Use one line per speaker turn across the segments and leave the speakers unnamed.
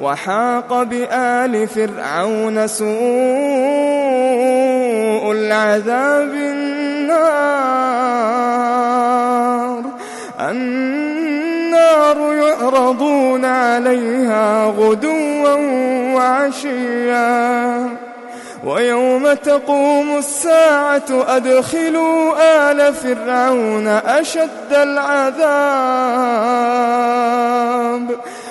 وحاق بآل فرعون سوء العذاب النار. النار يعرضون عليها غدوا وعشيا. ويوم تقوم الساعة أدخلوا آل فرعون أشد العذاب.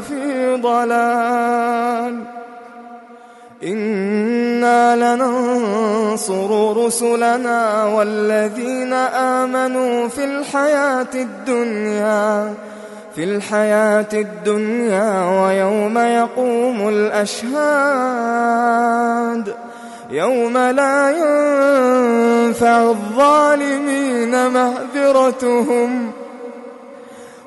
فِي ضَلَالٍ إِنَّا لَنَنصُرُ رُسُلَنَا وَالَّذِينَ آمَنُوا فِي الْحَيَاةِ الدُّنْيَا في الحياة الدنيا ويوم يقوم الأشهاد يوم لا ينفع الظالمين مهذرتهم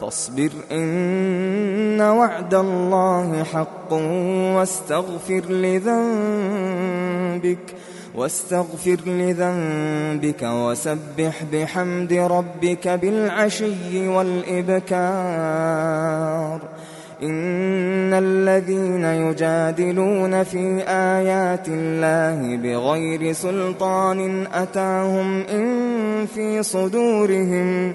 فاصبر إن وعد الله حق واستغفر لذنبك واستغفر لذنبك وسبح بحمد ربك بالعشي والإبكار. إن الذين يجادلون في آيات الله بغير سلطان أتاهم إن في صدورهم.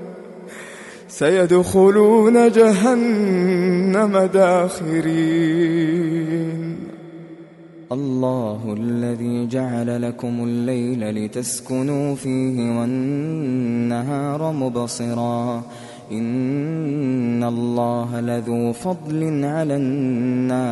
سيدخلون جهنم داخرين.
الله الذي جعل لكم الليل لتسكنوا فيه والنهار مبصرا. إن الله لذو فضل على الناس.